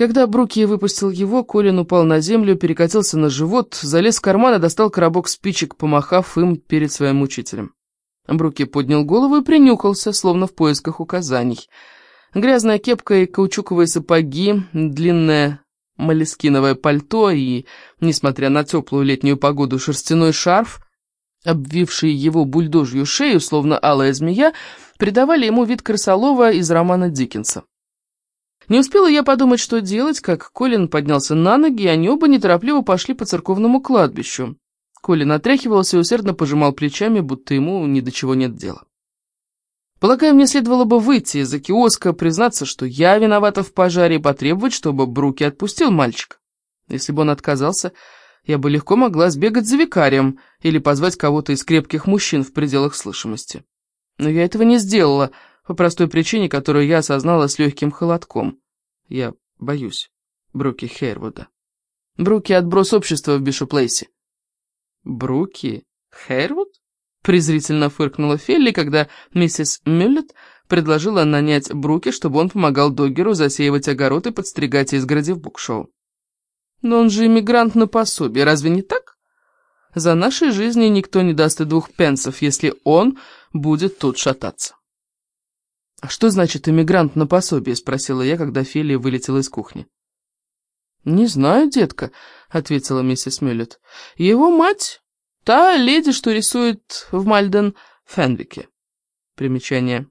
Когда Бруки выпустил его, Колин упал на землю, перекатился на живот, залез в карман и достал коробок спичек, помахав им перед своим учителем. Бруки поднял голову и принюхался, словно в поисках указаний. Грязная кепка и каучуковые сапоги, длинное молескиновое пальто и, несмотря на теплую летнюю погоду, шерстяной шарф, обвивший его бульдожью шею, словно алая змея, придавали ему вид крысолова из романа Диккенса. Не успела я подумать, что делать, как Колин поднялся на ноги, и они оба неторопливо пошли по церковному кладбищу. Колин отряхивался и усердно пожимал плечами, будто ему ни до чего нет дела. Полагаю, мне следовало бы выйти из-за киоска, признаться, что я виновата в пожаре, и потребовать, чтобы Бруки отпустил мальчика. Если бы он отказался, я бы легко могла сбегать за викарием или позвать кого-то из крепких мужчин в пределах слышимости. Но я этого не сделала, по простой причине, которую я осознала с легким холодком. Я боюсь Бруки Хейрвуда. Бруки — отброс общества в Бишоплейсе. Бруки Хейрвуд? Презрительно фыркнула Фелли, когда миссис Мюллет предложила нанять Бруки, чтобы он помогал Доггеру засеивать огород и подстригать изгороди в букшоу. Но он же иммигрант на пособие, разве не так? За нашей жизни никто не даст и двух пенсов, если он будет тут шататься. «А что значит иммигрант на пособие?» — спросила я, когда Фелия вылетела из кухни. «Не знаю, детка», — ответила миссис Мюллет. «Его мать — та леди, что рисует в Мальден Фенвике». Примечание.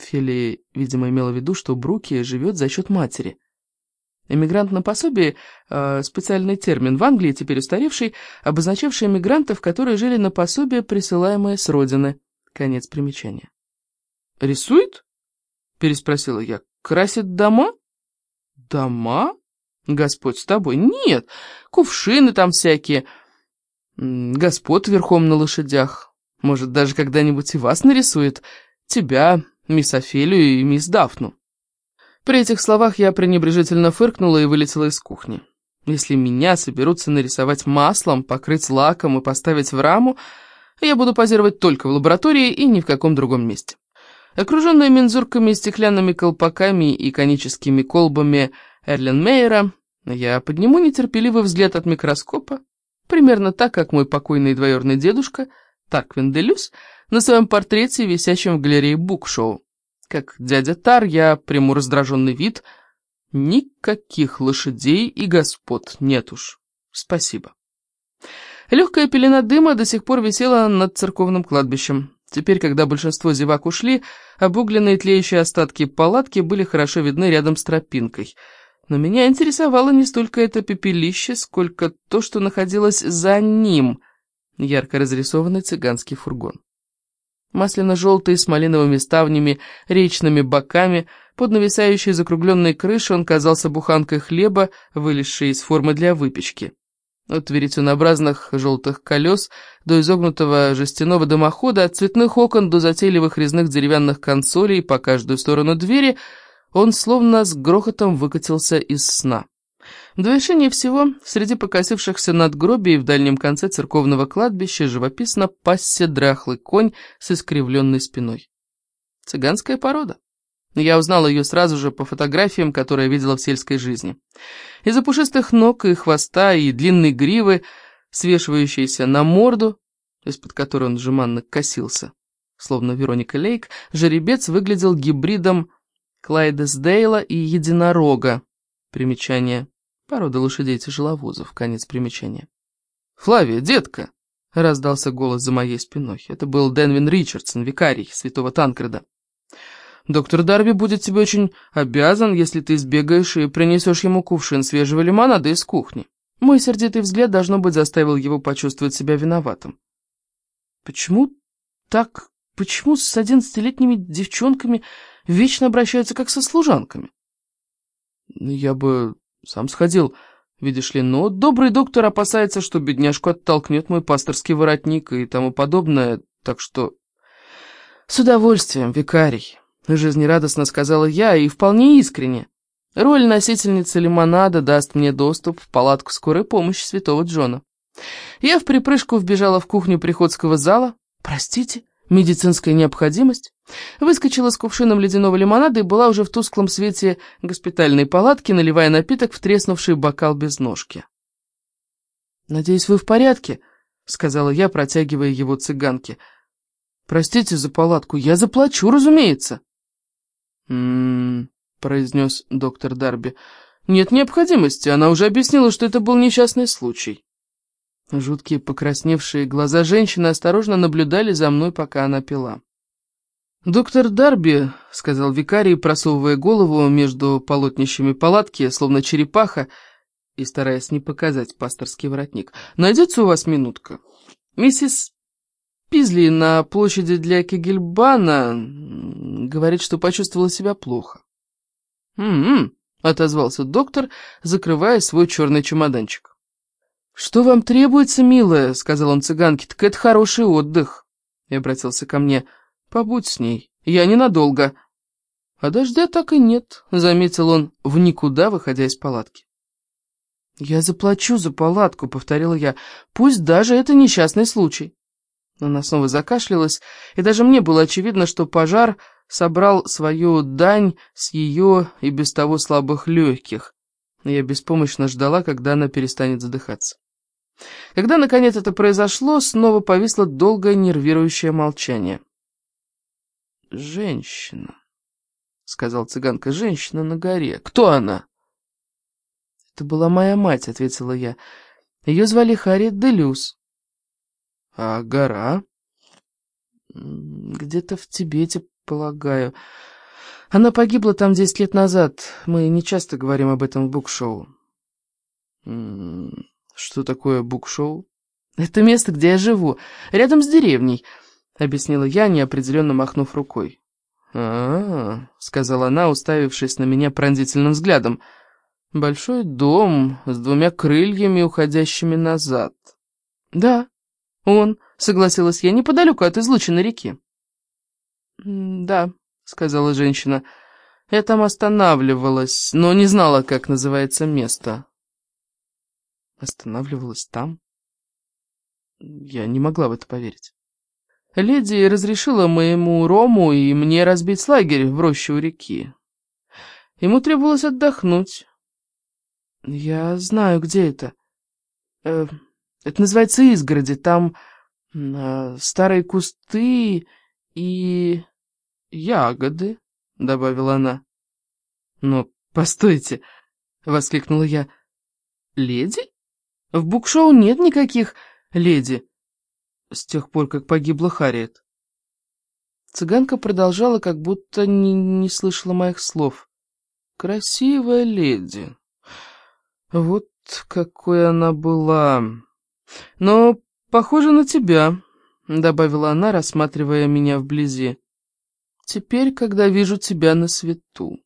Фелия, видимо, имела в виду, что Бруки живет за счет матери. Эмигрант на пособие э, специальный термин в Англии, теперь устаревший, обозначавший эмигрантов, которые жили на пособие, присылаемое с родины. Конец примечания. «Рисует?» — переспросила я. «Красит дома?» «Дома? Господь с тобой? Нет, кувшины там всякие. Господ верхом на лошадях. Может, даже когда-нибудь и вас нарисует. Тебя, мисс Офелию и мисс Дафну». При этих словах я пренебрежительно фыркнула и вылетела из кухни. Если меня соберутся нарисовать маслом, покрыть лаком и поставить в раму, я буду позировать только в лаборатории и ни в каком другом месте. Окруженная мензурками, стеклянными колпаками и коническими колбами Эрленмейера, я подниму нетерпеливый взгляд от микроскопа, примерно так, как мой покойный двоюродный дедушка Тарквин Делюс на своем портрете, висящем в галерее Букшоу. Как дядя Тар, я приму раздраженный вид. Никаких лошадей и господ нет уж. Спасибо. Легкая пелена дыма до сих пор висела над церковным кладбищем. Теперь, когда большинство зевак ушли, обугленные тлеющие остатки палатки были хорошо видны рядом с тропинкой. Но меня интересовало не столько это пепелище, сколько то, что находилось за ним, ярко разрисованный цыганский фургон. Масляно-желтый, с малиновыми ставнями, речными боками, под нависающей закругленной крышей он казался буханкой хлеба, вылезшей из формы для выпечки. От веретенообразных желтых колес до изогнутого жестяного дымохода, от цветных окон до затейливых резных деревянных консолей по каждую сторону двери, он словно с грохотом выкатился из сна. В довершение всего, среди покосившихся надгробий в дальнем конце церковного кладбища живописно пасся дряхлый конь с искривленной спиной. Цыганская порода. Я узнал ее сразу же по фотографиям, которые видела в сельской жизни. Из-за пушистых ног и хвоста, и длинной гривы, свешивающейся на морду, из-под которой он жеманно косился, словно Вероника Лейк, жеребец выглядел гибридом Клайдесдейла и единорога. Примечание. Порода лошадей тяжеловозов. Конец примечания. «Флавия, детка!» — раздался голос за моей спиной. Это был Денвин Ричардсон, викарий святого Танкреда. Доктор Дарби будет тебе очень обязан, если ты сбегаешь и принесешь ему кувшин свежего лимонада из кухни. Мой сердитый взгляд, должно быть, заставил его почувствовать себя виноватым. Почему так... Почему с одиннадцатилетними девчонками вечно обращаются как со служанками? Я бы сам сходил, видишь ли, но добрый доктор опасается, что бедняжку оттолкнет мой пасторский воротник и тому подобное, так что... С удовольствием, викарий. Жизнерадостно сказала я и вполне искренне. Роль носительницы лимонада даст мне доступ в палатку скорой помощи святого Джона. Я в припрыжку вбежала в кухню приходского зала. «Простите, медицинская необходимость. Выскочила с кувшином ледяного лимонада и была уже в тусклом свете госпитальной палатки, наливая напиток в треснувший бокал без ножки. «Надеюсь, вы в порядке?» — сказала я, протягивая его цыганке. «Простите за палатку, я заплачу, разумеется». «М-м-м», произнес доктор Дарби. «Нет необходимости, она уже объяснила, что это был несчастный случай». Жуткие покрасневшие глаза женщины осторожно наблюдали за мной, пока она пила. «Доктор Дарби», — сказал викарий, просовывая голову между полотнищами палатки, словно черепаха, и стараясь не показать пасторский воротник, — «найдется у вас минутка? Миссис Пизли на площади для Кегельбана говорит, что почувствовала себя плохо». «М-м», — отозвался доктор, закрывая свой черный чемоданчик. «Что вам требуется, милая?» — сказал он цыганке. «Так это хороший отдых». И обратился ко мне. «Побудь с ней. Я ненадолго». «А дождя так и нет», — заметил он, в никуда выходя из палатки. «Я заплачу за палатку», — повторила я. «Пусть даже это несчастный случай». Она снова закашлялась, и даже мне было очевидно, что пожар собрал свою дань с ее и без того слабых легких. Я беспомощно ждала, когда она перестанет задыхаться. Когда, наконец, это произошло, снова повисло долгое нервирующее молчание. «Женщина», — сказал цыганка, — «женщина на горе. Кто она?» «Это была моя мать», — ответила я. «Ее звали Харриет Делюс». «А гора?» «Где-то в Тибете, полагаю. Она погибла там десять лет назад. Мы не часто говорим об этом в букшоу». «Что такое букшоу?» «Это место, где я живу, рядом с деревней», — объяснила я, неопределенно махнув рукой. а, -а, -а сказала она, уставившись на меня пронзительным взглядом. «Большой дом с двумя крыльями, уходящими назад». «Да, он», — согласилась я, — «неподалеку от излученной реки». «Да», — сказала женщина, — «я там останавливалась, но не знала, как называется место». Останавливалась там? Я не могла в это поверить. Леди разрешила моему Рому и мне разбить лагерь в роще у реки. Ему требовалось отдохнуть. Я знаю, где это. Э, это называется изгороди. Там э, старые кусты и ягоды, — добавила она. Но постойте, — воскликнула я. Леди? В букшоу нет никаких леди с тех пор, как погибла Харриет. Цыганка продолжала, как будто не, не слышала моих слов. «Красивая леди. Вот какой она была. Но похожа на тебя», — добавила она, рассматривая меня вблизи. «Теперь, когда вижу тебя на свету».